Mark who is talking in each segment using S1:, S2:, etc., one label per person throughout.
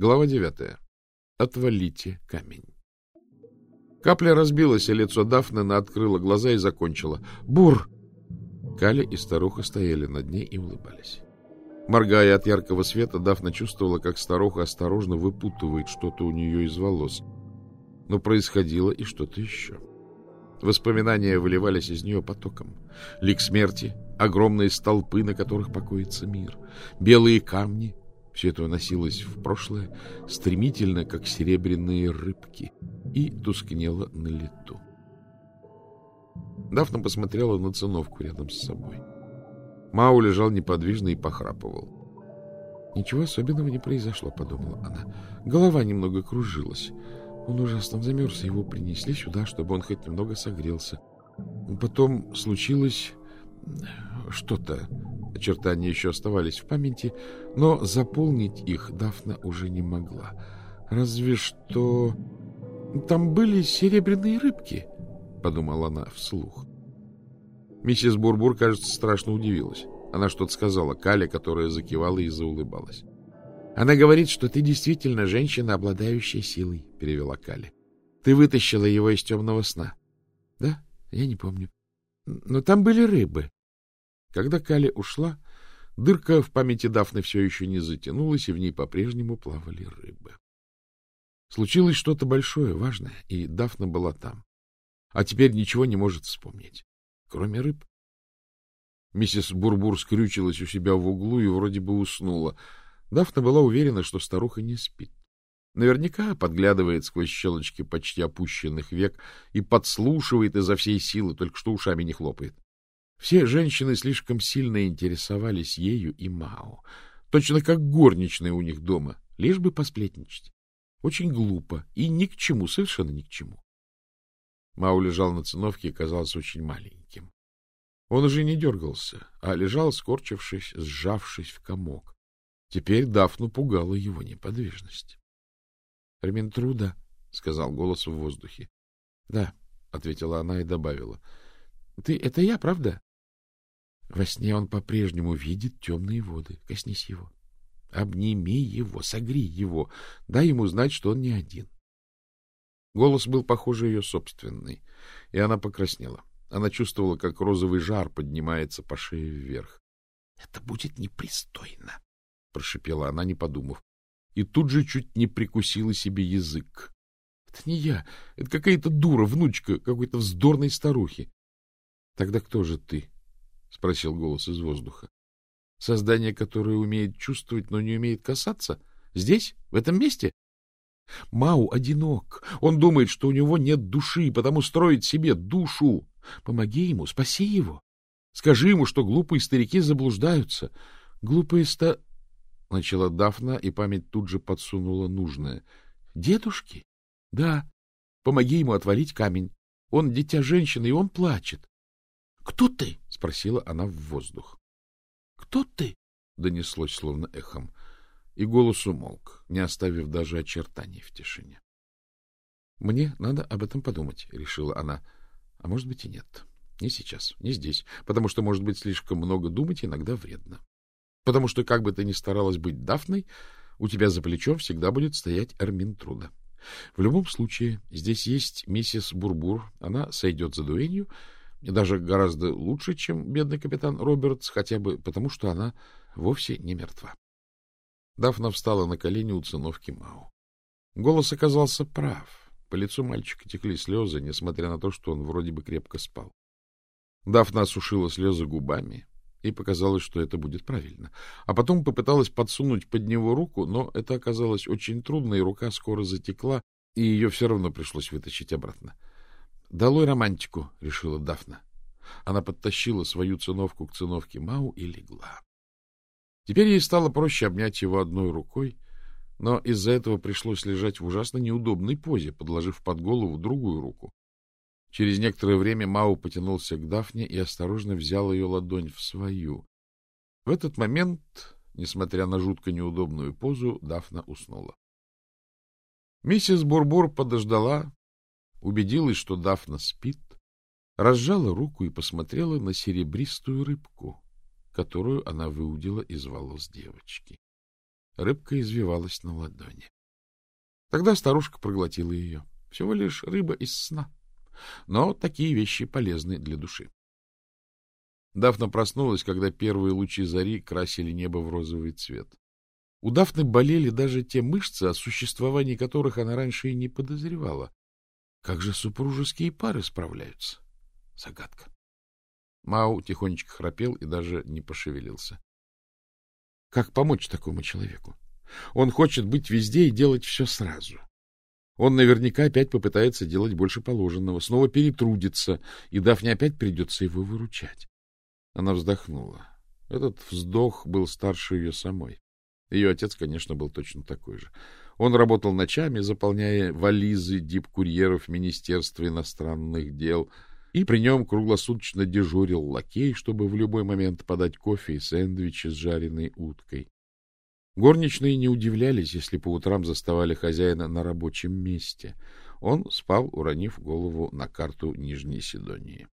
S1: Глава девятая. Отвалите камень. Капля разбилась, и лицо Дафны открыло глаза и закончила. «Бур!» Каля и старуха стояли над ней и улыбались. Моргая от яркого света, Дафна чувствовала, как старуха осторожно выпутывает что-то у нее из волос. Но происходило и что-то еще. Воспоминания выливались из нее потоком. Лик смерти, огромные столпы, на которых покоится мир, белые камни — все это уносилось в прошлое, стремительно, как серебряные рыбки, и тускнело на лету. Дафна посмотрела на циновку рядом с собой. Мау лежал неподвижно и похрапывал. «Ничего особенного не произошло», — подумала она. Голова немного кружилась. Он ужасно замерз, его принесли сюда, чтобы он хоть немного согрелся. Потом случилось что-то. Очертания еще оставались в памяти, но заполнить их Дафна уже не могла. Разве что... Там были серебряные рыбки, — подумала она вслух. Миссис Бурбур, кажется, страшно удивилась. Она что-то сказала Кале, которая закивала и заулыбалась. — Она говорит, что ты действительно женщина, обладающая силой, — перевела Кале. — Ты вытащила его из темного сна. — Да, я не помню. Но там были рыбы. Когда Кали ушла, дырка в памяти Дафны все еще не затянулась, и в ней по-прежнему плавали рыбы. Случилось что-то большое, важное, и Дафна была там. А теперь ничего не может вспомнить, кроме рыб. Миссис Бурбур скрючилась у себя в углу и вроде бы уснула. Дафна была уверена, что старуха не спит. Наверняка подглядывает сквозь щелочки почти опущенных век и подслушивает изо всей силы, только что ушами не хлопает. Все женщины слишком сильно интересовались ею и Мао, точно как горничные у них дома, лишь бы посплетничать. Очень глупо и ни к чему, совершенно ни к чему. Мао лежал на циновке и казался очень маленьким. Он уже не дергался, а лежал, скорчившись, сжавшись в комок. Теперь Дафну пугала его неподвижность. — Эрминтруда, — сказал голос в воздухе. — Да, — ответила она и добавила. — Ты — это я, правда? Во сне он по-прежнему видит темные воды. Коснись его. Обними его, согри его. Дай ему знать, что он не один. Голос был, похоже, ее собственный, и она покраснела. Она чувствовала, как розовый жар поднимается по шее вверх. — Это будет непристойно, — прошипела она, не подумав. И тут же чуть не прикусила себе язык. — Это не я, это какая-то дура, внучка какой-то вздорной старухи. — Тогда кто же ты? — спросил голос из воздуха. — Создание, которое умеет чувствовать, но не умеет касаться? Здесь? В этом месте? Мау одинок. Он думает, что у него нет души, потому строит себе душу. Помоги ему, спаси его. Скажи ему, что глупые старики заблуждаются. Глупые ста... Начала Дафна, и память тут же подсунула нужное. Дедушки? Да. Помоги ему отвалить камень. Он дитя женщины, и он плачет. Кто ты? — спросила она в воздух. — Кто ты? — донеслось словно эхом, и голос умолк, не оставив даже очертаний в тишине. — Мне надо об этом подумать, — решила она. — А может быть и нет. Не сейчас, не здесь, потому что, может быть, слишком много думать иногда вредно. Потому что, как бы ты ни старалась быть Дафной, у тебя за плечом всегда будет стоять Эрмин Труда. В любом случае, здесь есть миссис Бурбур, она сойдет за дуэнью, и даже гораздо лучше, чем бедный капитан Робертс, хотя бы потому, что она вовсе не мертва. Дафна встала на колени у циновки Мау. Голос оказался прав. По лицу мальчика текли слезы, несмотря на то, что он вроде бы крепко спал. Дафна осушила слезы губами, и показалось, что это будет правильно. А потом попыталась подсунуть под него руку, но это оказалось очень трудно, и рука скоро затекла, и ее все равно пришлось вытащить обратно. —— Долой романтику, — решила Дафна. Она подтащила свою циновку к циновке Мау и легла. Теперь ей стало проще обнять его одной рукой, но из-за этого пришлось лежать в ужасно неудобной позе, подложив под голову другую руку. Через некоторое время Мау потянулся к Дафне и осторожно взял ее ладонь в свою. В этот момент, несмотря на жутко неудобную позу, Дафна уснула. Миссис Бурбур подождала, убедилась, что Дафна спит, разжала руку и посмотрела на серебристую рыбку, которую она выудила из волос девочки. Рыбка извивалась на ладони. Тогда старушка проглотила ее. Всего лишь рыба из сна. Но такие вещи полезны для души. Дафна проснулась, когда первые лучи зари красили небо в розовый цвет. У Дафны болели даже те мышцы, о существовании которых она раньше и не подозревала. Как же супружеские пары справляются? Загадка. Мау тихонечко храпел и даже не пошевелился. Как помочь такому человеку? Он хочет быть везде и делать все сразу. Он наверняка опять попытается делать больше положенного, снова перетрудится, и Дафне опять придется его выручать. Она вздохнула. Этот вздох был старше ее самой. Ее отец, конечно, был точно такой же. Он работал ночами, заполняя вализы дипкурьеров Министерства иностранных дел, и при нем круглосуточно дежурил лакей, чтобы в любой момент подать кофе и сэндвичи с жареной уткой. Горничные не удивлялись, если по утрам заставали хозяина на рабочем месте. Он спал, уронив голову на карту Нижней Сидонии.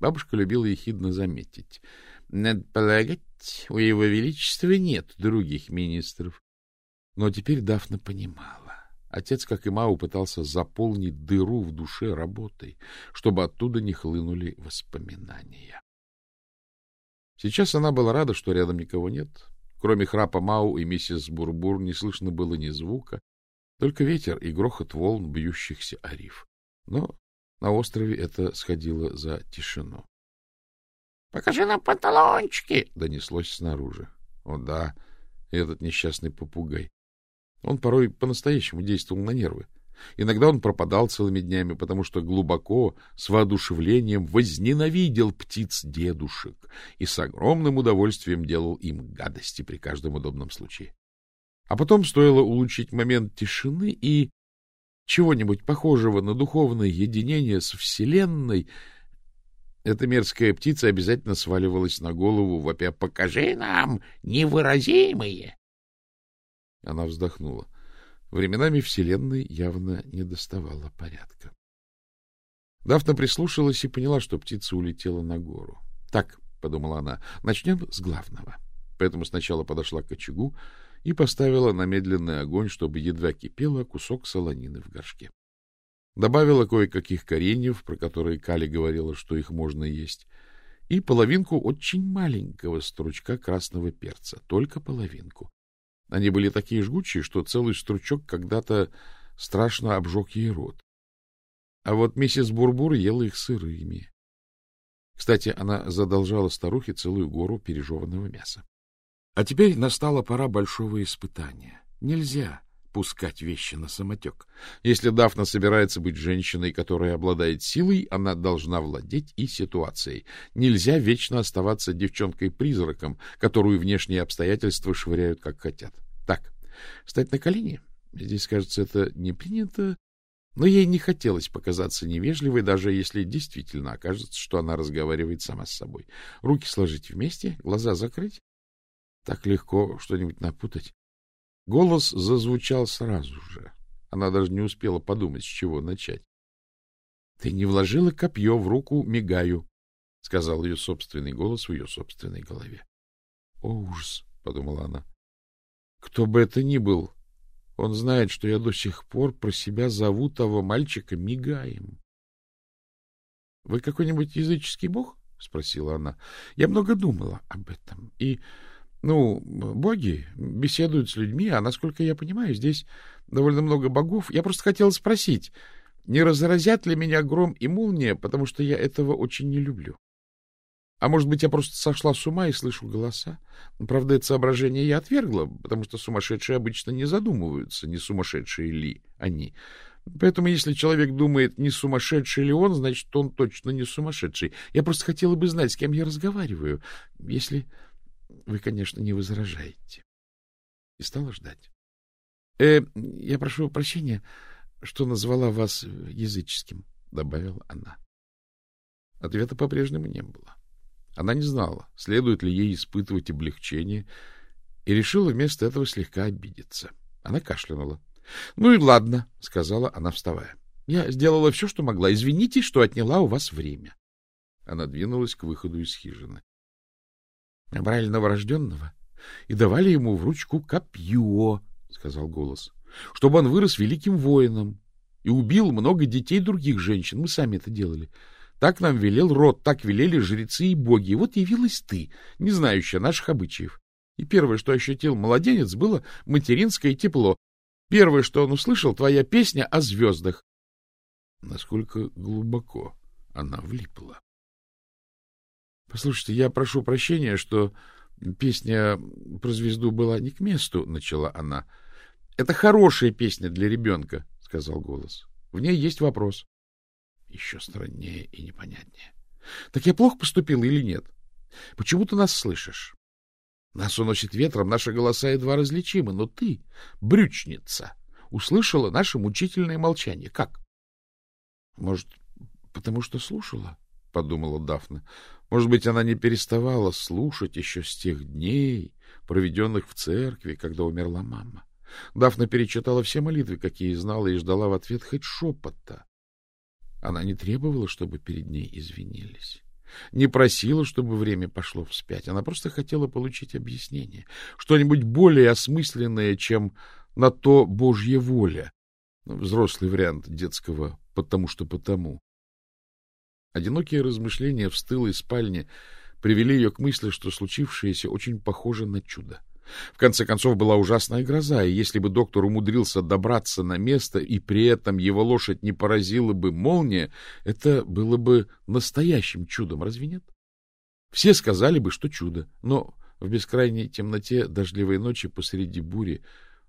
S1: Бабушка любила ехидно заметить. — Надо полагать, у его величества нет других министров. Но теперь Дафна понимала. Отец, как и Мау, пытался заполнить дыру в душе работой, чтобы оттуда не хлынули воспоминания. Сейчас она была рада, что рядом никого нет. Кроме храпа Мау и миссис Бурбур не слышно было ни звука, только ветер и грохот волн, бьющихся о риф. Но на острове это сходило за тишину. — Покажи нам панталончики! — донеслось снаружи. О да, этот несчастный попугай. Он порой по-настоящему действовал на нервы. Иногда он пропадал целыми днями, потому что глубоко, с воодушевлением возненавидел птиц-дедушек и с огромным удовольствием делал им гадости при каждом удобном случае. А потом стоило улучшить момент тишины и чего-нибудь похожего на духовное единение с Вселенной, эта мерзкая птица обязательно сваливалась на голову, вопя «Покажи нам невыразимые!» Она вздохнула. Временами Вселенной явно не доставала порядка. Дафна прислушалась и поняла, что птица улетела на гору. — Так, — подумала она, — начнем с главного. Поэтому сначала подошла к очагу и поставила на медленный огонь, чтобы едва кипело кусок солонины в горшке. Добавила кое-каких кореньев, про которые Кали говорила, что их можно есть, и половинку очень маленького стручка красного перца, только половинку. Они были такие жгучие, что целый стручок когда-то страшно обжег ей рот. А вот миссис Бурбур ела их сырыми. Кстати, она задолжала старухе целую гору пережеванного мяса. А теперь настала пора большого испытания. Нельзя пускать вещи на самотек. Если Дафна собирается быть женщиной, которая обладает силой, она должна владеть и ситуацией. Нельзя вечно оставаться девчонкой-призраком, которую внешние обстоятельства швыряют как хотят. Так, встать на колени? Здесь, кажется, это не принято, но ей не хотелось показаться невежливой, даже если действительно окажется, что она разговаривает сама с собой. Руки сложить вместе, глаза закрыть. Так легко что-нибудь напутать. Голос зазвучал сразу же. Она даже не успела подумать, с чего начать. — Ты не вложила копье в руку Мигаю, — сказал ее собственный голос в ее собственной голове. — О, ужас! — подумала она. — Кто бы это ни был, он знает, что я до сих пор про себя зову того мальчика Мигаем. — Вы какой-нибудь языческий бог? — спросила она. — Я много думала об этом. И ну, боги беседуют с людьми, а, насколько я понимаю, здесь довольно много богов. Я просто хотел спросить, не разразят ли меня гром и молния, потому что я этого очень не люблю. А может быть, я просто сошла с ума и слышу голоса? Правда, это соображение я отвергла, потому что сумасшедшие обычно не задумываются, не сумасшедшие ли они. Поэтому, если человек думает, не сумасшедший ли он, значит, он точно не сумасшедший. Я просто хотела бы знать, с кем я разговариваю. Если вы, конечно, не возражаете. И стала ждать. Э, я прошу прощения, что назвала вас языческим, добавила она. Ответа по-прежнему не было. Она не знала, следует ли ей испытывать облегчение, и решила вместо этого слегка обидеться. Она кашлянула. — Ну и ладно, — сказала она, вставая. — Я сделала все, что могла. Извините, что отняла у вас время. Она двинулась к выходу из хижины. — Брали новорожденного? — и давали ему в ручку копье, — сказал голос, — чтобы он вырос великим воином и убил много детей других женщин. Мы сами это делали. Так нам велел род, так велели жрецы и боги. И вот явилась ты, не знающая наших обычаев. И первое, что ощутил младенец, было материнское тепло. Первое, что он услышал, твоя песня о звездах. Насколько глубоко она влипла. — Послушайте, я прошу прощения, что песня про звезду была не к месту, — начала она. — Это хорошая песня для ребенка, — сказал голос. — В ней есть вопрос. Еще страннее и непонятнее. — Так я плохо поступил или нет? Почему ты нас слышишь? Нас уносит ветром, наши голоса едва различимы, но ты, брючница, услышала наше мучительное молчание. Как? — Может, потому что слушала? — подумала Дафна. Может быть, она не переставала слушать еще с тех дней, проведенных в церкви, когда умерла мама. Дафна перечитала все молитвы, какие знала, и ждала в ответ хоть шепота. Она не требовала, чтобы перед ней извинились. Не просила, чтобы время пошло вспять. Она просто хотела получить объяснение. Что-нибудь более осмысленное, чем на то Божья воля. Взрослый вариант детского «потому что потому». Одинокие размышления в стылой спальне привели ее к мысли, что случившееся очень похоже на чудо. В конце концов, была ужасная гроза, и если бы доктор умудрился добраться на место, и при этом его лошадь не поразила бы молния, это было бы настоящим чудом, разве нет? Все сказали бы, что чудо, но в бескрайней темноте дождливой ночи посреди бури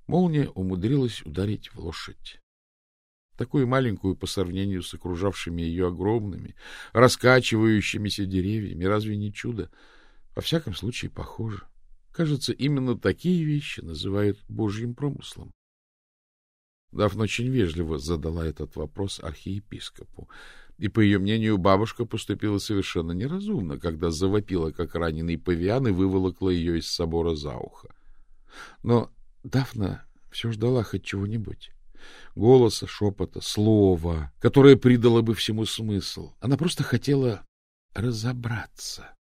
S1: молния умудрилась ударить в лошадь. Такую маленькую по сравнению с окружавшими ее огромными, раскачивающимися деревьями, разве не чудо? Во всяком случае, похоже. — Кажется, именно такие вещи называют Божьим промыслом. Дафна очень вежливо задала этот вопрос архиепископу, и, по ее мнению, бабушка поступила совершенно неразумно, когда завопила, как раненый павиан, и выволокла ее из собора за ухо. Но Дафна все ждала хоть чего-нибудь. Голоса, шепота, слова, которое придало бы всему смысл. Она просто хотела разобраться.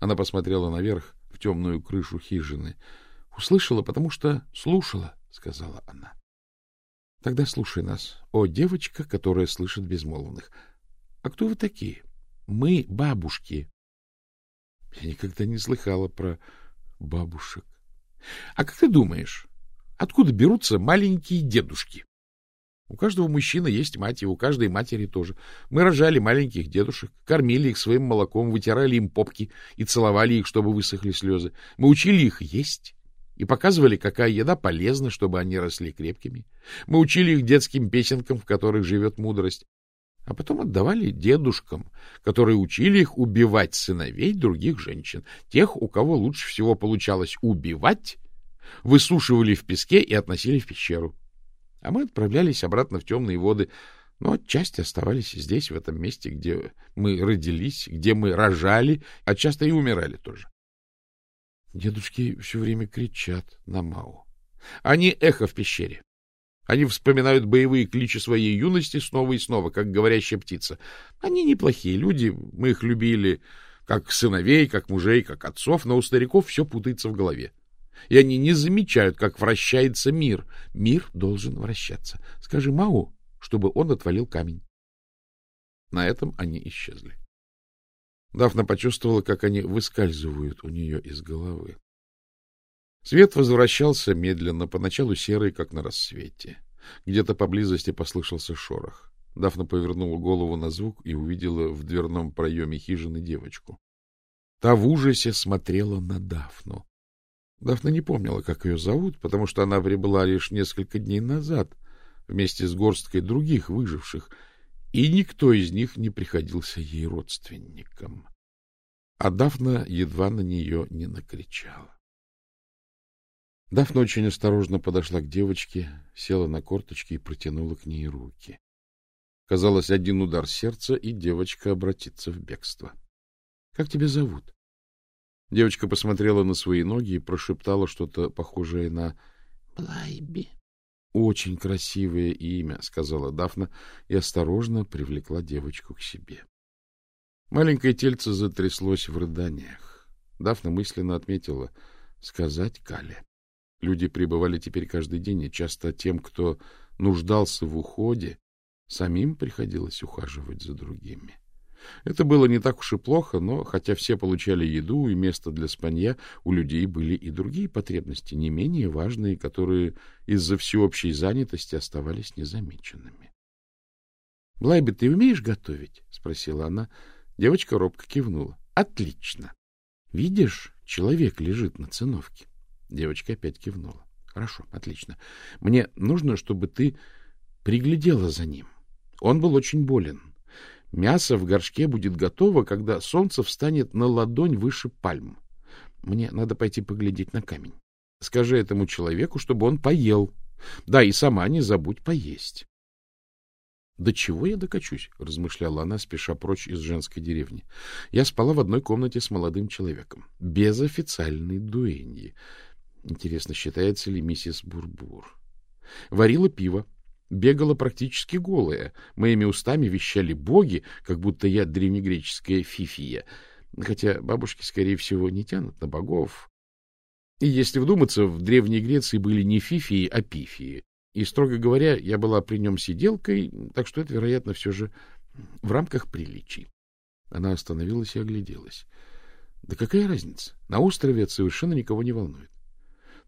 S1: Она посмотрела наверх, в темную крышу хижины. — Услышала, потому что слушала, — сказала она. — Тогда слушай нас, о девочка, которая слышит безмолвных. А кто вы такие? Мы бабушки. Я никогда не слыхала про бабушек. А как ты думаешь, откуда берутся маленькие дедушки? У каждого мужчины есть мать, и у каждой матери тоже. Мы рожали маленьких дедушек, кормили их своим молоком, вытирали им попки и целовали их, чтобы высохли слезы. Мы учили их есть и показывали, какая еда полезна, чтобы они росли крепкими. Мы учили их детским песенкам, в которых живет мудрость. А потом отдавали дедушкам, которые учили их убивать сыновей других женщин. Тех, у кого лучше всего получалось убивать, высушивали в песке и относили в пещеру. А мы отправлялись обратно в темные воды, но отчасти оставались здесь, в этом месте, где мы родились, где мы рожали, а часто и умирали тоже. Дедушки все время кричат на Мау. Они эхо в пещере. Они вспоминают боевые кличи своей юности снова и снова, как говорящая птица. Они неплохие люди, мы их любили как сыновей, как мужей, как отцов, но у стариков все путается в голове и они не замечают, как вращается мир. Мир должен вращаться. Скажи Мау, чтобы он отвалил камень. На этом они исчезли. Дафна почувствовала, как они выскальзывают у нее из головы. Свет возвращался медленно, поначалу серый, как на рассвете. Где-то поблизости послышался шорох. Дафна повернула голову на звук и увидела в дверном проеме хижины девочку. Та в ужасе смотрела на Дафну. Дафна не помнила, как ее зовут, потому что она прибыла лишь несколько дней назад вместе с горсткой других выживших, и никто из них не приходился ей родственником. А Дафна едва на нее не накричала. Дафна очень осторожно подошла к девочке, села на корточки и протянула к ней руки. Казалось, один удар сердца, и девочка обратится в бегство. — Как тебя зовут? Девочка посмотрела на свои ноги и прошептала что-то похожее на «Блайби». «Очень красивое имя», — сказала Дафна и осторожно привлекла девочку к себе. Маленькое тельце затряслось в рыданиях. Дафна мысленно отметила, сказать Кале. Люди прибывали теперь каждый день, и часто тем, кто нуждался в уходе, самим приходилось ухаживать за другими. Это было не так уж и плохо, но, хотя все получали еду и место для спанья, у людей были и другие потребности, не менее важные, которые из-за всеобщей занятости оставались незамеченными. — Блайби, ты умеешь готовить? — спросила она. Девочка робко кивнула. — Отлично. Видишь, человек лежит на циновке. Девочка опять кивнула. — Хорошо, отлично. Мне нужно, чтобы ты приглядела за ним. Он был очень болен. Мясо в горшке будет готово, когда солнце встанет на ладонь выше пальм. Мне надо пойти поглядеть на камень. Скажи этому человеку, чтобы он поел. Да, и сама не забудь поесть. — До чего я докачусь? — размышляла она, спеша прочь из женской деревни. Я спала в одной комнате с молодым человеком, без официальной дуэньи. Интересно, считается ли миссис Бурбур? Варила пиво, бегала практически голая. Моими устами вещали боги, как будто я древнегреческая фифия. Хотя бабушки, скорее всего, не тянут на богов. И если вдуматься, в Древней Греции были не фифии, а пифии. И, строго говоря, я была при нем сиделкой, так что это, вероятно, все же в рамках приличий. Она остановилась и огляделась. Да какая разница? На острове это совершенно никого не волнует.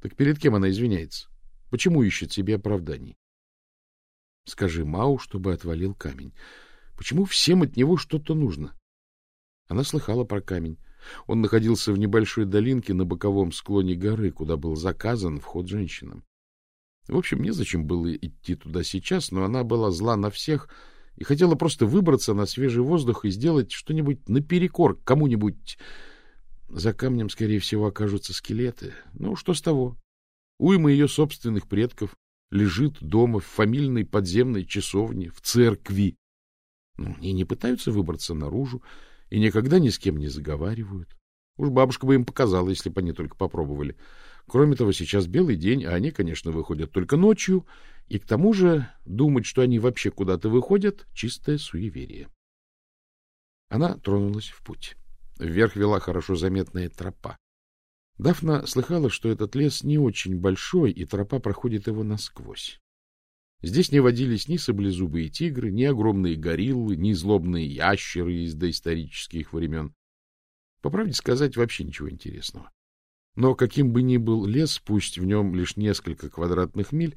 S1: Так перед кем она извиняется? Почему ищет себе оправданий? Скажи Мау, чтобы отвалил камень. Почему всем от него что-то нужно? Она слыхала про камень. Он находился в небольшой долинке на боковом склоне горы, куда был заказан вход женщинам. В общем, незачем было идти туда сейчас, но она была зла на всех и хотела просто выбраться на свежий воздух и сделать что-нибудь наперекор кому-нибудь. За камнем, скорее всего, окажутся скелеты. Ну, что с того? Уйма ее собственных предков лежит дома в фамильной подземной часовне, в церкви. Ну, и не пытаются выбраться наружу, и никогда ни с кем не заговаривают. Уж бабушка бы им показала, если бы они только попробовали. Кроме того, сейчас белый день, а они, конечно, выходят только ночью, и к тому же думать, что они вообще куда-то выходят, чистое суеверие. Она тронулась в путь. Вверх вела хорошо заметная тропа. Дафна слыхала, что этот лес не очень большой, и тропа проходит его насквозь. Здесь не водились ни саблезубые тигры, ни огромные гориллы, ни злобные ящеры из доисторических времен. По правде сказать, вообще ничего интересного. Но каким бы ни был лес, пусть в нем лишь несколько квадратных миль,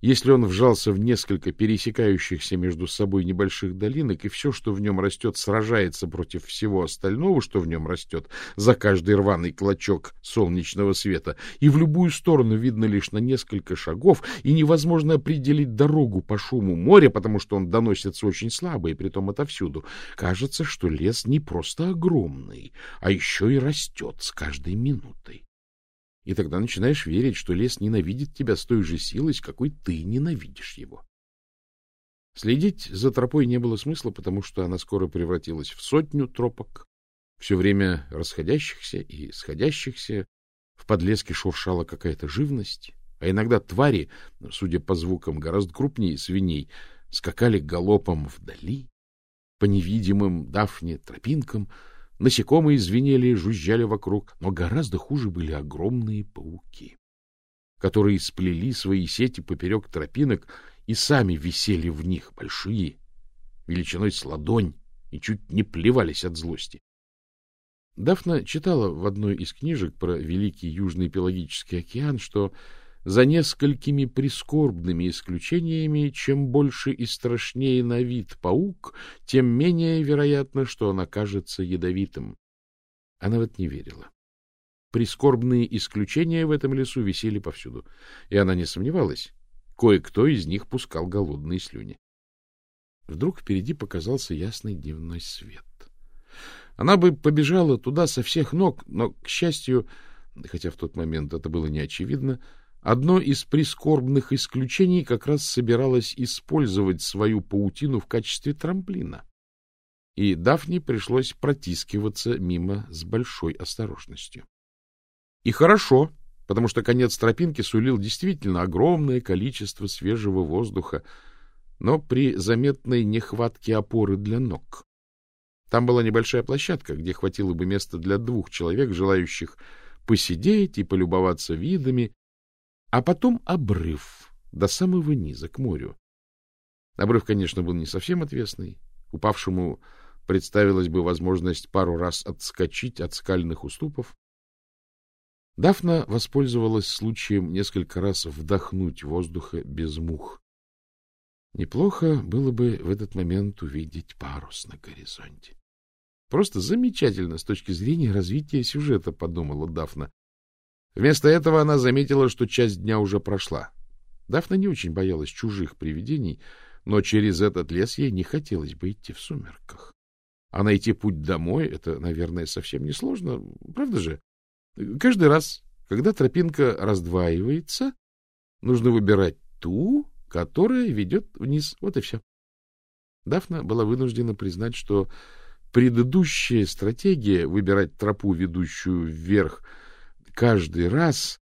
S1: если он вжался в несколько пересекающихся между собой небольших долинок, и все, что в нем растет, сражается против всего остального, что в нем растет, за каждый рваный клочок солнечного света, и в любую сторону видно лишь на несколько шагов, и невозможно определить дорогу по шуму моря, потому что он доносится очень слабо, и притом отовсюду, кажется, что лес не просто огромный, а еще и растет с каждой минутой. И тогда начинаешь верить, что лес ненавидит тебя с той же силой, с какой ты ненавидишь его. Следить за тропой не было смысла, потому что она скоро превратилась в сотню тропок, все время расходящихся и сходящихся. В подлеске шуршала какая-то живность, а иногда твари, судя по звукам, гораздо крупнее свиней, скакали галопом вдали, по невидимым дафне тропинкам — Насекомые звенели и жужжали вокруг, но гораздо хуже были огромные пауки, которые сплели свои сети поперек тропинок и сами висели в них, большие, величиной с ладонь, и чуть не плевались от злости. Дафна читала в одной из книжек про Великий Южный Пелагический океан, что за несколькими прискорбными исключениями, чем больше и страшнее на вид паук, тем менее вероятно, что он окажется ядовитым. Она в это не верила. Прискорбные исключения в этом лесу висели повсюду, и она не сомневалась. Кое-кто из них пускал голодные слюни. Вдруг впереди показался ясный дневной свет. Она бы побежала туда со всех ног, но, к счастью, хотя в тот момент это было не очевидно, Одно из прискорбных исключений как раз собиралось использовать свою паутину в качестве трамплина. И Дафне пришлось протискиваться мимо с большой осторожностью. И хорошо, потому что конец тропинки сулил действительно огромное количество свежего воздуха, но при заметной нехватке опоры для ног. Там была небольшая площадка, где хватило бы места для двух человек, желающих посидеть и полюбоваться видами, а потом обрыв до самого низа, к морю. Обрыв, конечно, был не совсем отвесный. Упавшему представилась бы возможность пару раз отскочить от скальных уступов. Дафна воспользовалась случаем несколько раз вдохнуть воздуха без мух. Неплохо было бы в этот момент увидеть парус на горизонте. Просто замечательно с точки зрения развития сюжета, подумала Дафна. Вместо этого она заметила, что часть дня уже прошла. Дафна не очень боялась чужих привидений, но через этот лес ей не хотелось бы идти в сумерках. А найти путь домой — это, наверное, совсем несложно, правда же? Каждый раз, когда тропинка раздваивается, нужно выбирать ту, которая ведет вниз. Вот и все. Дафна была вынуждена признать, что предыдущая стратегия выбирать тропу, ведущую вверх, каждый раз,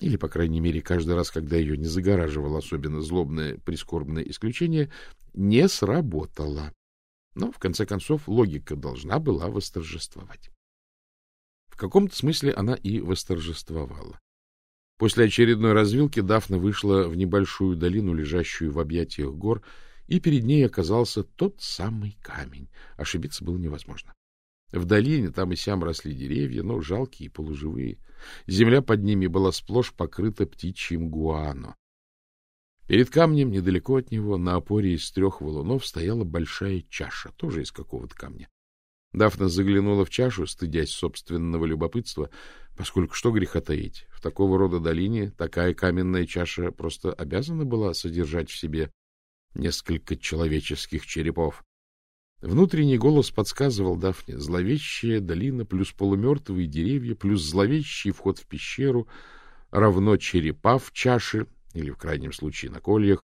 S1: или, по крайней мере, каждый раз, когда ее не загораживало особенно злобное прискорбное исключение, не сработала. Но, в конце концов, логика должна была восторжествовать. В каком-то смысле она и восторжествовала. После очередной развилки Дафна вышла в небольшую долину, лежащую в объятиях гор, и перед ней оказался тот самый камень. Ошибиться было невозможно. В долине там и сям росли деревья, но жалкие и полуживые. Земля под ними была сплошь покрыта птичьим гуано. Перед камнем, недалеко от него, на опоре из трех валунов, стояла большая чаша, тоже из какого-то камня. Дафна заглянула в чашу, стыдясь собственного любопытства, поскольку что греха таить, в такого рода долине такая каменная чаша просто обязана была содержать в себе несколько человеческих черепов. Внутренний голос подсказывал Дафне, зловещая долина плюс полумертвые деревья плюс зловещий вход в пещеру равно черепа в чаше или, в крайнем случае, на кольях.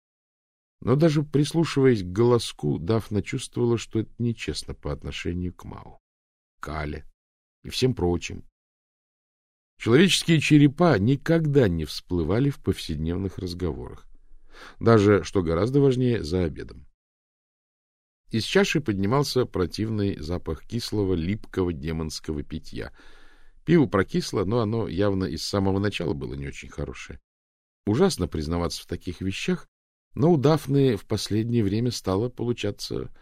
S1: Но даже прислушиваясь к голоску, Дафна чувствовала, что это нечестно по отношению к Мау, Кале и всем прочим. Человеческие черепа никогда не всплывали в повседневных разговорах. Даже, что гораздо важнее, за обедом. Из чаши поднимался противный запах кислого, липкого демонского питья. Пиво прокисло, но оно явно из самого начала было не очень хорошее. Ужасно признаваться в таких вещах, но у Дафны в последнее время стало получаться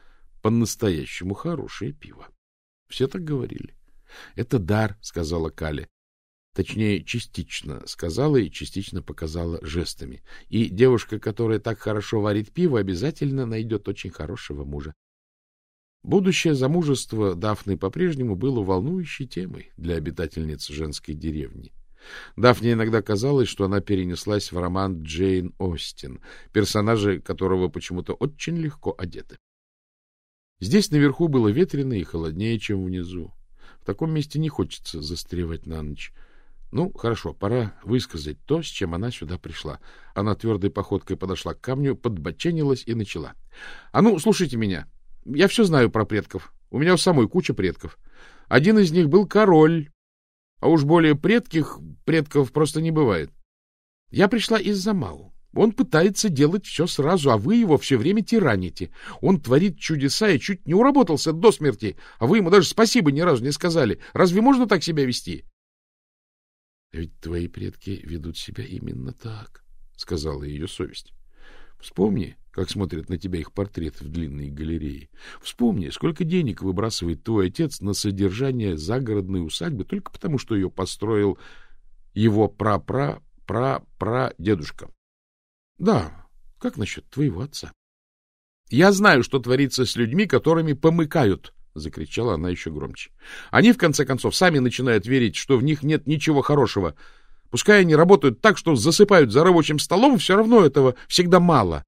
S1: по-настоящему хорошее пиво. Все так говорили. — Это дар, — сказала Кали. Точнее, частично сказала и частично показала жестами. И девушка, которая так хорошо варит пиво, обязательно найдет очень хорошего мужа. Будущее замужество Дафны по-прежнему было волнующей темой для обитательниц женской деревни. Дафне иногда казалось, что она перенеслась в роман Джейн Остин, персонажи которого почему-то очень легко одеты. Здесь наверху было ветрено и холоднее, чем внизу. В таком месте не хочется застревать на ночь. Ну, хорошо, пора высказать то, с чем она сюда пришла. Она твердой походкой подошла к камню, подбоченилась и начала. — А ну, слушайте меня. Я все знаю про предков. У меня у самой куча предков. Один из них был король. А уж более предких предков просто не бывает. Я пришла из-за Мау. Он пытается делать все сразу, а вы его все время тираните. Он творит чудеса и чуть не уработался до смерти, а вы ему даже спасибо ни разу не сказали. Разве можно так себя вести? — Ведь твои предки ведут себя именно так, — сказала ее совесть. — Вспомни, как смотрят на тебя их портреты в длинной галерее. Вспомни, сколько денег выбрасывает твой отец на содержание загородной усадьбы только потому, что ее построил его пра-пра-пра-пра-дедушка. Да, как насчет твоего отца? Я знаю, что творится с людьми, которыми помыкают, — закричала она еще громче. Они, в конце концов, сами начинают верить, что в них нет ничего хорошего. Пускай они работают так, что засыпают за рабочим столом, все равно этого всегда мало.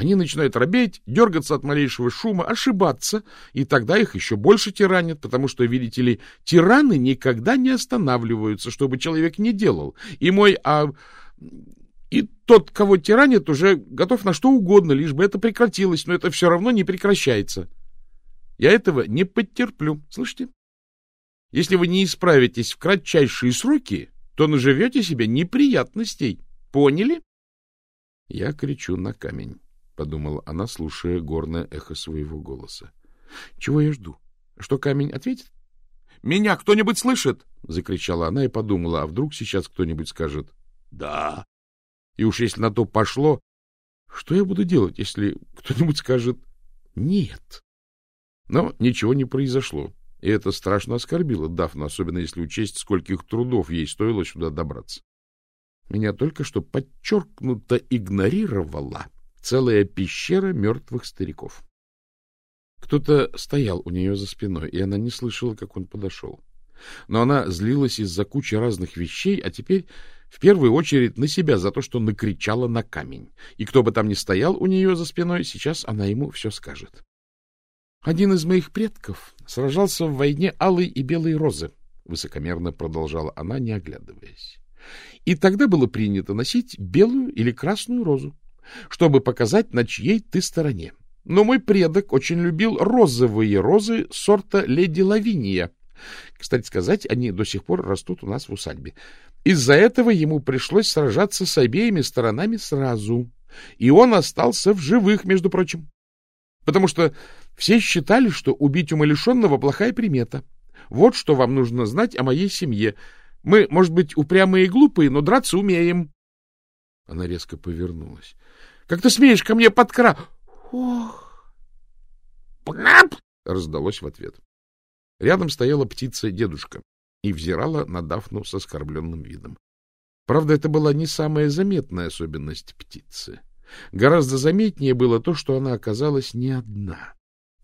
S1: Они начинают робеть, дергаться от малейшего шума, ошибаться, и тогда их еще больше тиранят, потому что, видите ли, тираны никогда не останавливаются, чтобы человек не делал. И мой... А... И тот, кого тиранит, уже готов на что угодно, лишь бы это прекратилось, но это все равно не прекращается. Я этого не потерплю, слышите? Если вы не исправитесь в кратчайшие сроки, то наживете себе неприятностей. Поняли? Я кричу на камень, — подумала она, слушая горное эхо своего голоса. Чего я жду? Что камень ответит? Меня кто-нибудь слышит? — закричала она и подумала, а вдруг сейчас кто-нибудь скажет «Да». И уж если на то пошло, что я буду делать, если кто-нибудь скажет «нет»? Но ничего не произошло, и это страшно оскорбило Дафну, особенно если учесть, скольких трудов ей стоило сюда добраться. Меня только что подчеркнуто игнорировала целая пещера мертвых стариков. Кто-то стоял у нее за спиной, и она не слышала, как он подошел. Но она злилась из-за кучи разных вещей, а теперь в первую очередь на себя за то, что накричала на камень. И кто бы там ни стоял у нее за спиной, сейчас она ему все скажет. Один из моих предков сражался в войне алой и белой розы, высокомерно продолжала она, не оглядываясь. И тогда было принято носить белую или красную розу, чтобы показать, на чьей ты стороне. Но мой предок очень любил розовые розы сорта леди Лавиния. Кстати сказать, они до сих пор растут у нас в усадьбе. Из-за этого ему пришлось сражаться с обеими сторонами сразу. И он остался в живых, между прочим. Потому что все считали, что убить умалишенного — плохая примета. Вот что вам нужно знать о моей семье. Мы, может быть, упрямые и глупые, но драться умеем. Она резко повернулась. — Как ты смеешь ко мне подкра... — Ох! — Пнап! — раздалось в ответ. Рядом стояла птица-дедушка и взирала на Дафну с оскорбленным видом. Правда, это была не самая заметная особенность птицы. Гораздо заметнее было то, что она оказалась не одна.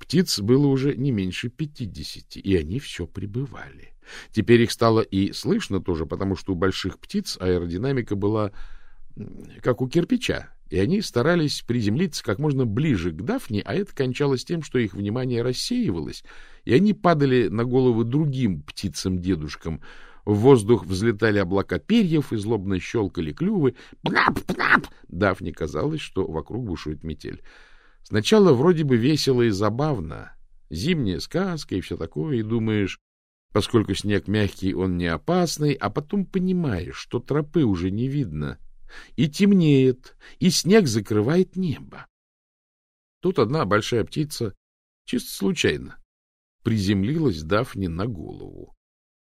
S1: Птиц было уже не меньше пятидесяти, и они все прибывали. Теперь их стало и слышно тоже, потому что у больших птиц аэродинамика была как у кирпича, и они старались приземлиться как можно ближе к Дафне, а это кончалось тем, что их внимание рассеивалось, и они падали на головы другим птицам-дедушкам. В воздух взлетали облака перьев и злобно щелкали клювы. Пнап-пнап! Дафне казалось, что вокруг бушует метель. Сначала вроде бы весело и забавно. Зимняя сказка и все такое, и думаешь, поскольку снег мягкий, он не опасный, а потом понимаешь, что тропы уже не видно, и темнеет, и снег закрывает небо. Тут одна большая птица, чисто случайно, приземлилась Дафне на голову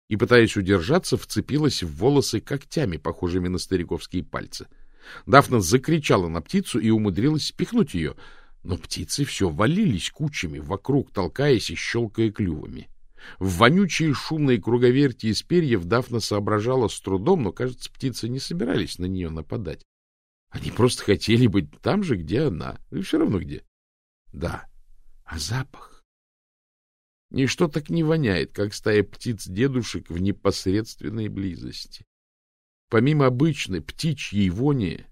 S1: и, пытаясь удержаться, вцепилась в волосы когтями, похожими на стариковские пальцы. Дафна закричала на птицу и умудрилась спихнуть ее — но птицы все валились кучами вокруг, толкаясь и щелкая клювами. В вонючей шумной круговерти из перьев Дафна соображала с трудом, но, кажется, птицы не собирались на нее нападать. Они просто хотели быть там же, где она, и все равно где. Да, а запах? Ничто так не воняет, как стая птиц-дедушек в непосредственной близости. Помимо обычной птичьей вони,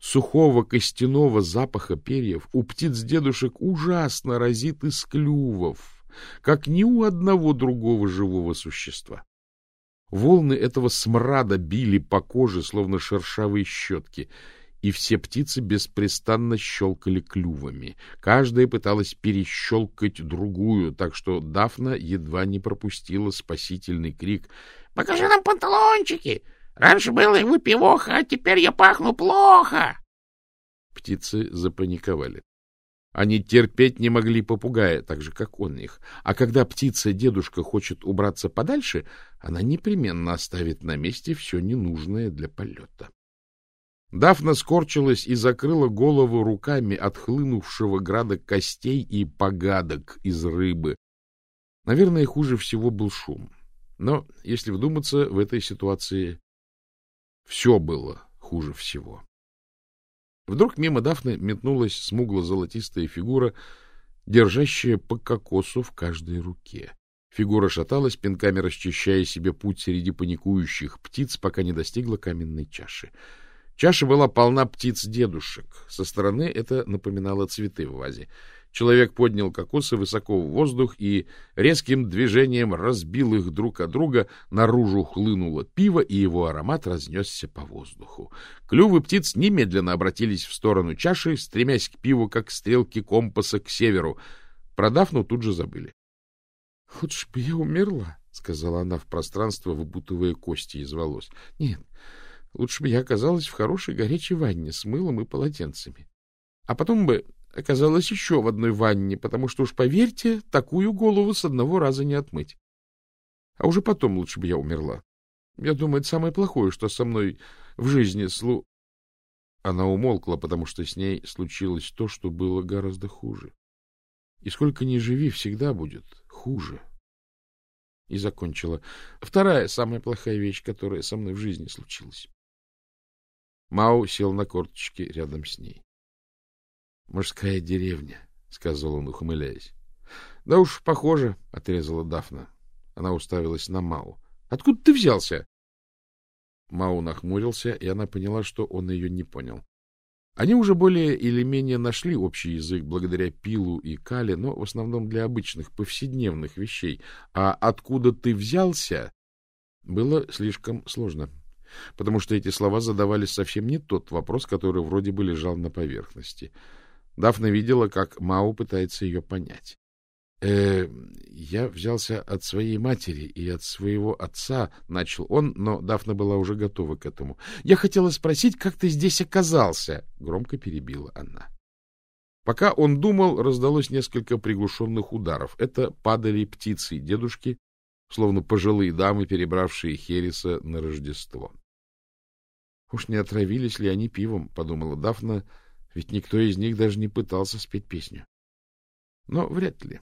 S1: сухого костяного запаха перьев у птиц-дедушек ужасно разит из клювов, как ни у одного другого живого существа. Волны этого смрада били по коже, словно шершавые щетки, и все птицы беспрестанно щелкали клювами. Каждая пыталась перещелкать другую, так что Дафна едва не пропустила спасительный крик «Покажи нам панталончики! Раньше было и выпивоха, а теперь я пахну плохо. Птицы запаниковали. Они терпеть не могли попугая, так же, как он их. А когда птица-дедушка хочет убраться подальше, она непременно оставит на месте все ненужное для полета. Дафна скорчилась и закрыла голову руками от хлынувшего града костей и погадок из рыбы. Наверное, хуже всего был шум. Но, если вдуматься, в этой ситуации все было хуже всего. Вдруг мимо Дафны метнулась смугло-золотистая фигура, держащая по кокосу в каждой руке. Фигура шаталась, пинками расчищая себе путь среди паникующих птиц, пока не достигла каменной чаши. Чаша была полна птиц-дедушек. Со стороны это напоминало цветы в вазе. Человек поднял кокосы высоко в воздух и резким движением разбил их друг от друга, наружу хлынуло пиво, и его аромат разнесся по воздуху. Клювы птиц немедленно обратились в сторону чаши, стремясь к пиву, как стрелки компаса к северу. Продав, но тут же забыли. — Лучше бы я умерла, — сказала она в пространство, выпутывая кости из волос. — Нет, лучше бы я оказалась в хорошей горячей ванне с мылом и полотенцами. А потом бы оказалась еще в одной ванне, потому что уж, поверьте, такую голову с одного раза не отмыть. А уже потом лучше бы я умерла. Я думаю, это самое плохое, что со мной в жизни слу... Она умолкла, потому что с ней случилось то, что было гораздо хуже. И сколько ни живи, всегда будет хуже. И закончила. Вторая самая плохая вещь, которая со мной в жизни случилась. Мау сел на корточки рядом с ней. — Мужская деревня, — сказал он, ухмыляясь. — Да уж, похоже, — отрезала Дафна. Она уставилась на Мау. — Откуда ты взялся? Мау нахмурился, и она поняла, что он ее не понял. Они уже более или менее нашли общий язык благодаря Пилу и Кале, но в основном для обычных повседневных вещей. А откуда ты взялся, было слишком сложно, потому что эти слова задавали совсем не тот вопрос, который вроде бы лежал на поверхности. Дафна видела, как Мау пытается ее понять. Э, я взялся от своей матери и от своего отца, — начал он, но Дафна была уже готова к этому. — Я хотела спросить, как ты здесь оказался? — громко перебила она. Пока он думал, раздалось несколько приглушенных ударов. Это падали птицы дедушки, словно пожилые дамы, перебравшие Хереса на Рождество. — Уж не отравились ли они пивом, — подумала Дафна, — ведь никто из них даже не пытался спеть песню. Но вряд ли.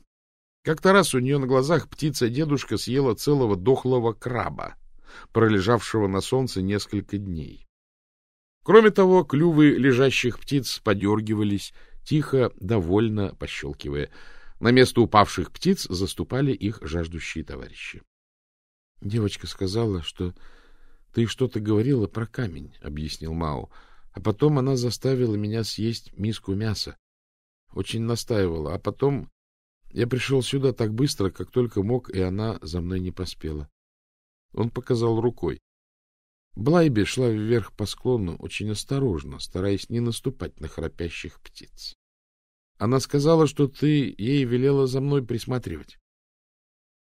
S1: Как-то раз у нее на глазах птица-дедушка съела целого дохлого краба, пролежавшего на солнце несколько дней. Кроме того, клювы лежащих птиц подергивались, тихо, довольно пощелкивая. На место упавших птиц заступали их жаждущие товарищи. — Девочка сказала, что ты что-то говорила про камень, — объяснил Мао. А потом она заставила меня съесть миску мяса. Очень настаивала. А потом я пришел сюда так быстро, как только мог, и она за мной не поспела. Он показал рукой. Блайби шла вверх по склону очень осторожно, стараясь не наступать на храпящих птиц. Она сказала, что ты ей велела за мной присматривать.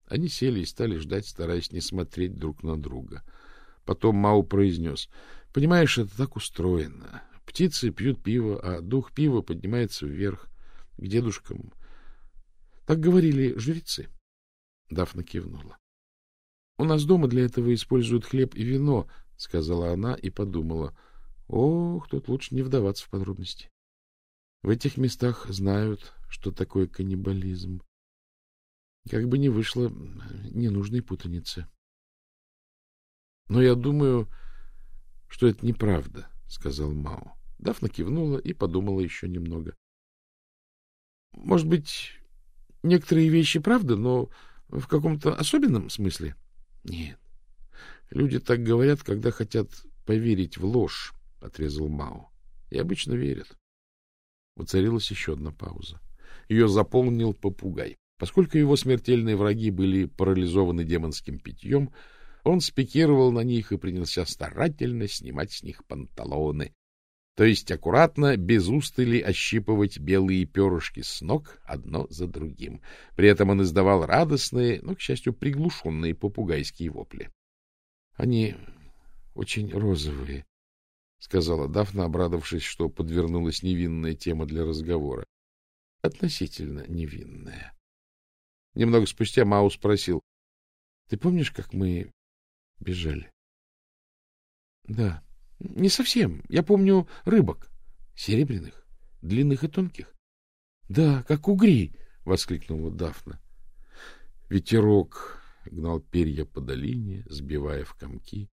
S1: Они сели и стали ждать, стараясь не смотреть друг на друга. Потом Мау произнес. — Понимаешь, это так устроено. Птицы пьют пиво, а дух пива поднимается вверх, к дедушкам, так говорили жрецы. Дафна кивнула. — У нас дома для этого используют хлеб и вино, — сказала она и подумала. — Ох, тут лучше не вдаваться в подробности. В этих местах знают, что такое каннибализм. Как бы ни вышло ненужной путаницы. Но я думаю, что это неправда, — сказал Мао. Дафна кивнула и подумала еще немного. — Может быть, Некоторые вещи правда, но в каком-то особенном смысле? Нет. Люди так говорят, когда хотят поверить в ложь, — отрезал Мао. И обычно верят. Воцарилась еще одна пауза. Ее заполнил попугай. Поскольку его смертельные враги были парализованы демонским питьем, он спикировал на них и принялся старательно снимать с них панталоны, то есть аккуратно, без устали ощипывать белые перышки с ног одно за другим. При этом он издавал радостные, но, к счастью, приглушенные попугайские вопли. — Они очень розовые, — сказала Дафна, обрадовавшись, что подвернулась невинная тема для разговора. — Относительно невинная. Немного спустя Мау спросил, — Ты помнишь, как мы бежали? — Да, — Не совсем. Я помню рыбок. Серебряных, длинных и тонких. — Да, как угри! — воскликнула Дафна. Ветерок гнал перья по долине, сбивая в комки.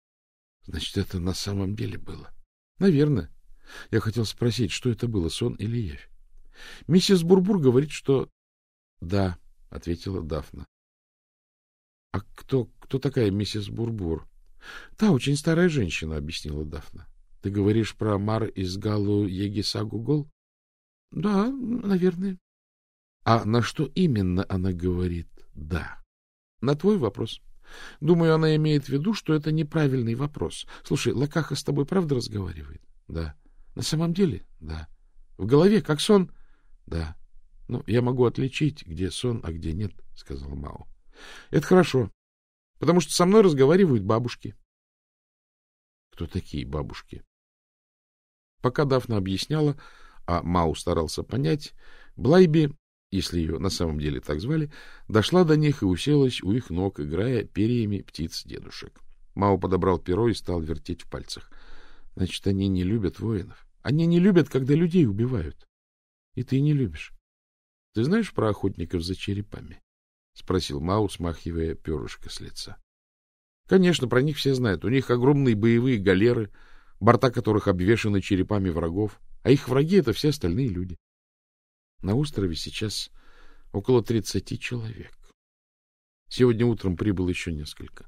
S1: Значит, это на самом деле было. Наверное. Я хотел спросить, что это было, сон или явь. Миссис Бурбур говорит, что... Да, — ответила Дафна. — А кто, кто такая миссис Бурбур? — Та очень старая женщина, — объяснила Дафна. — Ты говоришь про Мар из Галу Егисагугол? — Да, наверное. — А на что именно она говорит «да»? — На твой вопрос. Думаю, она имеет в виду, что это неправильный вопрос. Слушай, Лакаха с тобой правда разговаривает? — Да. — На самом деле? — Да. — В голове, как сон? — Да. — Ну, я могу отличить, где сон, а где нет, — сказал Мао. — Это хорошо потому что со мной разговаривают бабушки. Кто такие бабушки? Пока Дафна объясняла, а Мау старался понять, Блайби если ее на самом деле так звали, дошла до них и уселась у их ног, играя перьями птиц дедушек. Мао подобрал перо и стал вертеть в пальцах. Значит, они не любят воинов. Они не любят, когда людей убивают. И ты не любишь. Ты знаешь про охотников за черепами? — спросил Мау, смахивая перышко с лица. — Конечно, про них все знают. У них огромные боевые галеры, борта которых обвешаны черепами врагов, а их враги — это все остальные люди. На острове сейчас около тридцати человек. Сегодня утром прибыл еще несколько.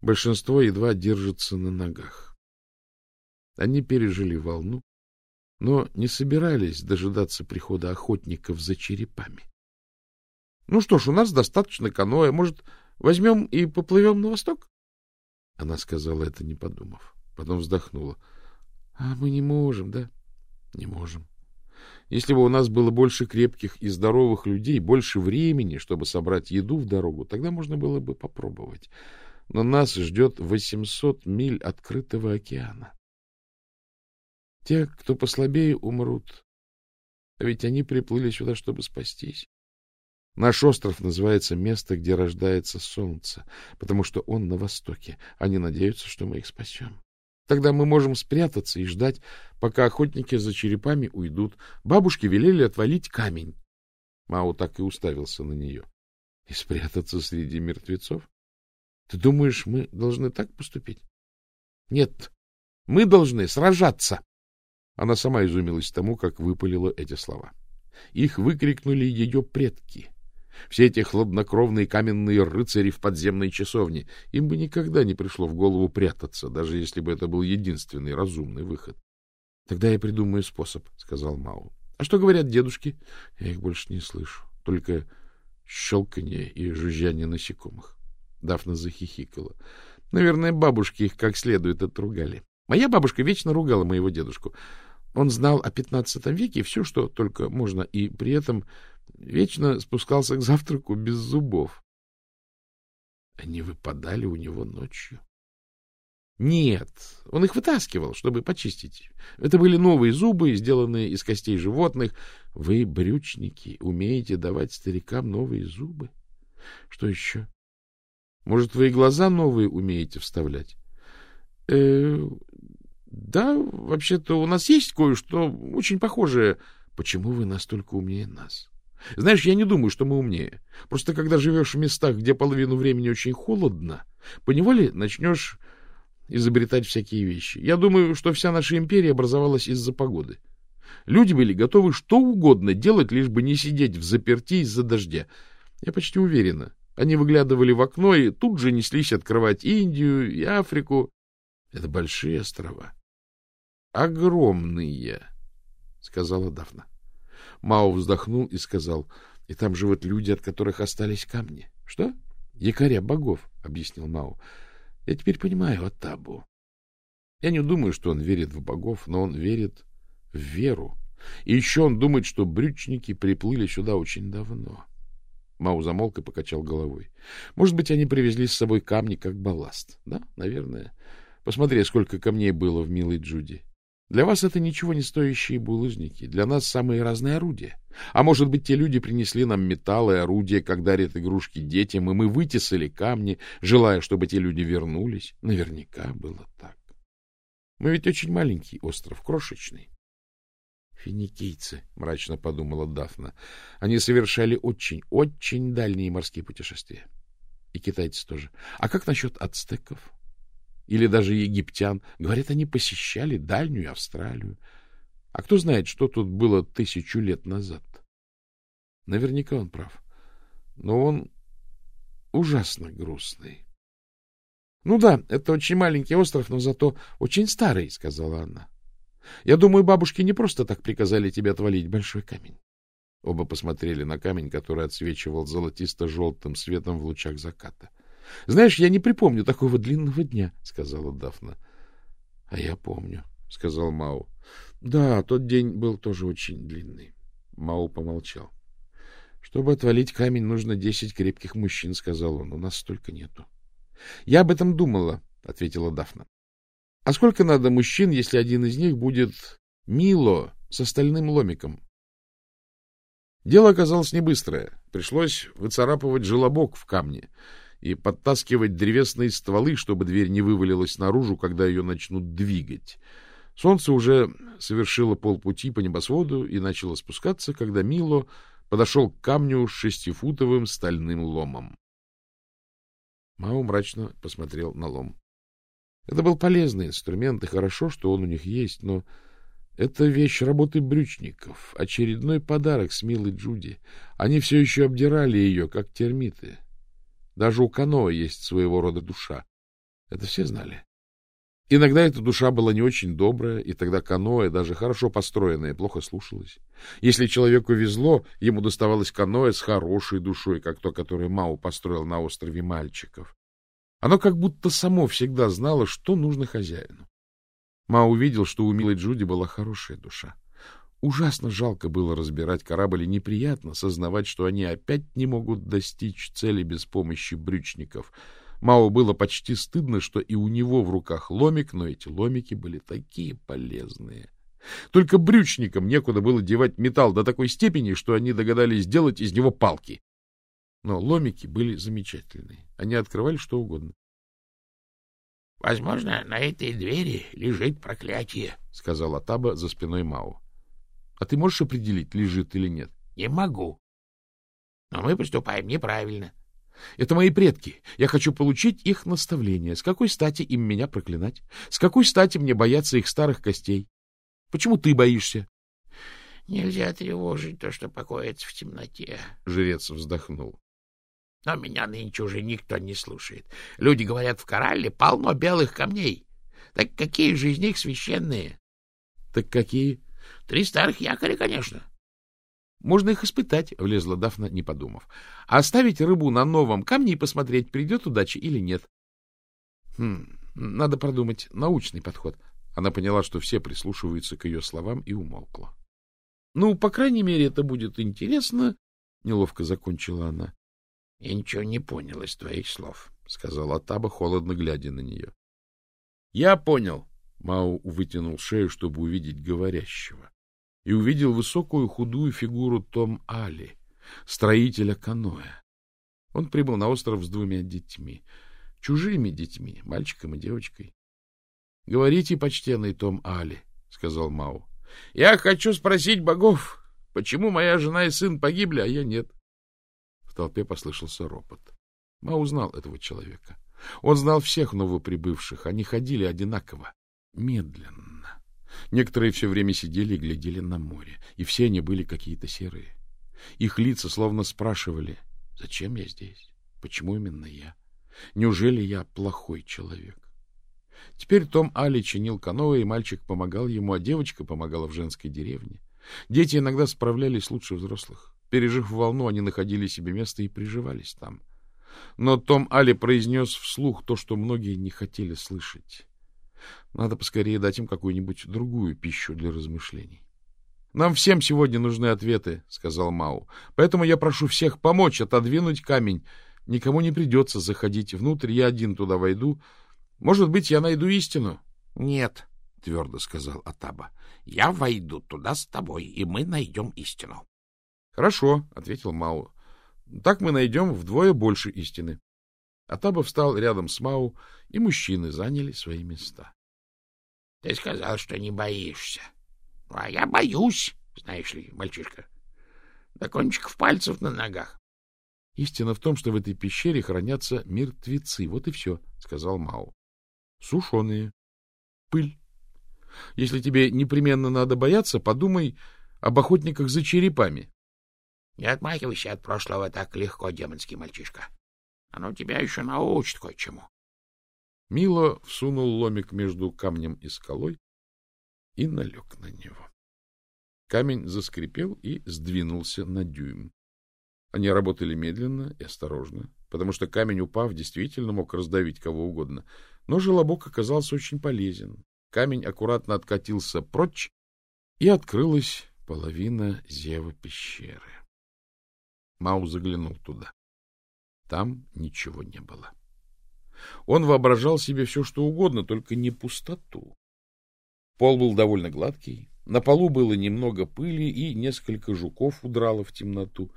S1: Большинство едва держится на ногах. Они пережили волну, но не собирались дожидаться прихода охотников за черепами. — Ну что ж, у нас достаточно каноэ. Может, возьмем и поплывем на восток? Она сказала это, не подумав. Потом вздохнула. — А мы не можем, да? — Не можем. Если бы у нас было больше крепких и здоровых людей, больше времени, чтобы собрать еду в дорогу, тогда можно было бы попробовать. Но нас ждет 800 миль открытого океана. Те, кто послабее, умрут. А ведь они приплыли сюда, чтобы спастись. Наш остров называется место, где рождается солнце, потому что он на востоке. Они надеются, что мы их спасем. Тогда мы можем спрятаться и ждать, пока охотники за черепами уйдут. Бабушке велели отвалить камень. Мао так и уставился на нее. И спрятаться среди мертвецов? Ты думаешь, мы должны так поступить? Нет, мы должны сражаться. Она сама изумилась тому, как выпалила эти слова. Их выкрикнули ее предки. Все эти хладнокровные каменные рыцари в подземной часовне. Им бы никогда не пришло в голову прятаться, даже если бы это был единственный разумный выход. — Тогда я придумаю способ, — сказал Мау. — А что говорят дедушки? Я их больше не слышу. Только щелканье и жужжание насекомых. Дафна захихикала. Наверное, бабушки их как следует отругали. Моя бабушка вечно ругала моего дедушку. Он знал о пятнадцатом веке все, что только можно, и при этом вечно спускался к завтраку без зубов. Они выпадали у него ночью. Нет, он их вытаскивал, чтобы почистить. Это были новые зубы, сделанные из костей животных. Вы, брючники, умеете давать старикам новые зубы? Что еще? Может, вы и глаза новые умеете вставлять? Э, да, вообще-то у нас есть кое-что очень похожее. Почему вы настолько умнее нас? Знаешь, я не думаю, что мы умнее. Просто когда живешь в местах, где половину времени очень холодно, поневоле начнешь изобретать всякие вещи. Я думаю, что вся наша империя образовалась из-за погоды. Люди были готовы что угодно делать, лишь бы не сидеть в заперти из-за дождя. Я почти уверена. Они выглядывали в окно и тут же неслись открывать Индию и Африку. Это большие острова. Огромные, сказала Дафна. Мао вздохнул и сказал, и там живут люди, от которых остались камни. Что? Якоря богов, объяснил Мао. Я теперь понимаю Атабу. Я не думаю, что он верит в богов, но он верит в веру. И еще он думает, что брючники приплыли сюда очень давно. Мау замолк и покачал головой. Может быть, они привезли с собой камни как балласт. Да, наверное. Посмотри, сколько камней было в милой Джуди. Для вас это ничего не стоящие булыжники, для нас самые разные орудия. А может быть, те люди принесли нам металл и орудия, как дарят игрушки детям, и мы вытесали камни, желая, чтобы те люди вернулись. Наверняка было так. Мы ведь очень маленький остров, крошечный. Финикийцы, мрачно подумала Дафна. Они совершали очень, очень дальние морские путешествия. И китайцы тоже. А как насчет ацтеков? Или даже египтян. Говорят, они посещали дальнюю Австралию. А кто знает, что тут было тысячу лет назад? Наверняка он прав. Но он ужасно грустный. — Ну да, это очень маленький остров, но зато очень старый, — сказала она. — Я думаю, бабушки не просто так приказали тебе отвалить большой камень. Оба посмотрели на камень, который отсвечивал золотисто-желтым светом в лучах заката. — Знаешь, я не припомню такого длинного дня, — сказала Дафна. — А я помню, — сказал Мау. — Да, тот день был тоже очень длинный. Мау помолчал. — Чтобы отвалить камень, нужно десять крепких мужчин, — сказал он. — У нас столько нету. — Я об этом думала, — ответила Дафна. — А сколько надо мужчин, если один из них будет Мило с остальным ломиком? Дело оказалось не быстрое. Пришлось выцарапывать желобок в камне и подтаскивать древесные стволы, чтобы дверь не вывалилась наружу, когда ее начнут двигать. Солнце уже совершило полпути по небосводу и начало спускаться, когда Мило подошел к камню с шестифутовым стальным ломом. Мао мрачно посмотрел на лом. Это был полезный инструмент, и хорошо, что он у них есть, но это вещь работы брючников, очередной подарок с милой Джуди. Они все еще обдирали ее, как термиты. Даже у Каноа есть своего рода душа. Это все знали. Иногда эта душа была не очень добрая, и тогда каноэ, даже хорошо построенное, плохо слушалось. Если человеку везло, ему доставалось каноэ с хорошей душой, как то, которое Мау построил на острове мальчиков. Оно как будто само всегда знало, что нужно хозяину. Мау увидел, что у милой Джуди была хорошая душа. Ужасно жалко было разбирать корабль, и неприятно сознавать, что они опять не могут достичь цели без помощи брючников — Мао было почти стыдно, что и у него в руках ломик, но эти ломики были такие полезные. Только брючникам некуда было девать металл до такой степени, что они догадались сделать из него палки. Но ломики были замечательные. Они открывали что угодно.
S2: — Возможно, на этой двери лежит проклятие, — сказал Атаба за спиной Мао.
S1: — А ты можешь определить, лежит или нет?
S2: — Не могу. Но мы поступаем неправильно.
S1: Это мои предки. Я хочу получить их наставление. С какой стати им меня проклинать? С какой стати мне бояться их старых костей? Почему ты боишься?
S2: — Нельзя тревожить то, что покоится в темноте.
S1: Жрец вздохнул.
S2: — Но меня нынче уже никто не слушает. Люди говорят, в коралле полно белых камней. Так какие же из них священные?
S1: — Так какие?
S2: — Три старых якоря, конечно.
S1: Можно их испытать, — влезла Дафна, не подумав. А оставить рыбу на новом камне и посмотреть, придет удача или нет. Хм, надо продумать научный подход. Она поняла, что все прислушиваются к ее словам, и умолкла. — Ну, по крайней мере, это будет интересно, — неловко закончила она.
S2: — Я ничего не понял из твоих слов, —
S1: сказала Таба, холодно глядя на нее. — Я понял. Мау вытянул шею, чтобы увидеть говорящего и увидел высокую худую фигуру Том Али, строителя каноэ. Он прибыл на остров с двумя детьми, чужими детьми, мальчиком и девочкой. — Говорите, почтенный Том Али, — сказал Мау. — Я хочу спросить богов, почему моя жена и сын погибли, а я нет? В толпе послышался ропот. Мау знал этого человека. Он знал всех новоприбывших, они ходили одинаково, медленно. Некоторые все время сидели и глядели на море, и все они были какие-то серые. Их лица словно спрашивали, зачем я здесь? Почему именно я? Неужели я плохой человек? Теперь Том Али чинил каноэ, и мальчик помогал ему, а девочка помогала в женской деревне. Дети иногда справлялись лучше взрослых. Пережив волну, они находили себе место и приживались там. Но Том Али произнес вслух то, что многие не хотели слышать. Надо поскорее дать им какую-нибудь другую пищу для размышлений. — Нам всем сегодня нужны ответы, — сказал Мау. — Поэтому я прошу всех помочь отодвинуть камень. Никому не придется заходить внутрь, я один туда войду. Может быть, я найду истину?
S2: — Нет, — твердо сказал Атаба. — Я войду туда с тобой, и мы найдем истину.
S1: — Хорошо, — ответил Мау. — Так мы найдем вдвое больше истины. Атаба встал рядом с Мау, и мужчины заняли свои места.
S2: — Ты сказал, что не боишься. Ну, а я боюсь, знаешь ли, мальчишка. До кончиков пальцев на ногах.
S1: — Истина в том, что в этой пещере хранятся мертвецы. Вот и все, — сказал Мау. — Сушеные. Пыль. Если тебе непременно надо бояться, подумай об охотниках за черепами.
S2: — Не отмахивайся от прошлого так легко, демонский мальчишка. Оно тебя еще научит кое-чему.
S1: Мило всунул ломик между камнем и скалой и налег на него. Камень заскрипел и сдвинулся на дюйм. Они работали медленно и осторожно, потому что камень, упав, действительно мог раздавить кого угодно. Но желобок оказался очень полезен. Камень аккуратно откатился прочь, и открылась половина зева пещеры. Мау заглянул туда. Там ничего не было. Он воображал себе все, что угодно, только не пустоту. Пол был довольно гладкий, На полу было немного пыли, и несколько жуков удрало в темноту.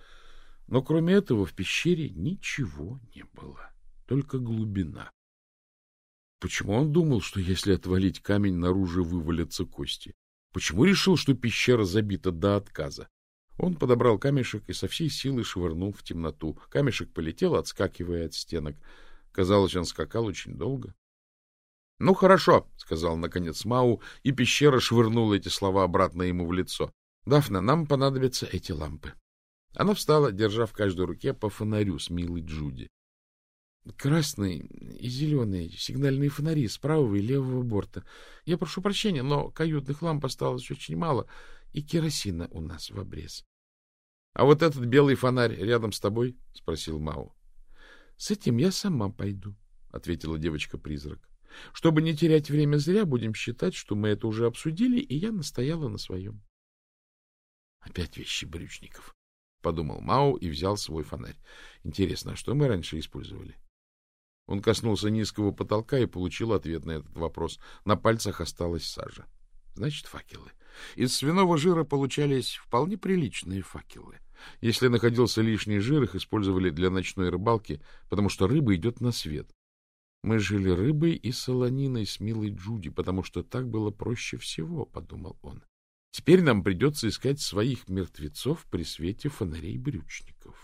S1: Но кроме этого в пещере ничего не было, только глубина. Почему он думал, что если отвалить камень, наружу вывалятся кости? Почему решил, что пещера забита до отказа? Он подобрал камешек и со всей силы швырнул в темноту. Камешек полетел, отскакивая от стенок. Казалось, он скакал очень долго. — Ну, хорошо, — сказал, наконец, Мау, и пещера швырнула эти слова обратно ему в лицо. — Дафна, нам понадобятся эти лампы. Она встала, держа в каждой руке по фонарю с милой Джуди. Красный и зеленый сигнальные фонари с правого и левого борта. Я прошу прощения, но каютных ламп осталось очень мало, и керосина у нас в обрез. — А вот этот белый фонарь рядом с тобой? — спросил Мау. — С этим я сама пойду, — ответила девочка-призрак. — Чтобы не терять время зря, будем считать, что мы это уже обсудили, и я настояла на своем. — Опять вещи брючников, — подумал Мау и взял свой фонарь. Интересно, а что мы раньше использовали? Он коснулся низкого потолка и получил ответ на этот вопрос. На пальцах осталась сажа. Значит, факелы. Из свиного жира получались вполне приличные факелы. Если находился лишний жир, их использовали для ночной рыбалки, потому что рыба идет на свет. Мы жили рыбой и солониной с милой Джуди, потому что так было проще всего, — подумал он. Теперь нам придется искать своих мертвецов при свете фонарей брючников.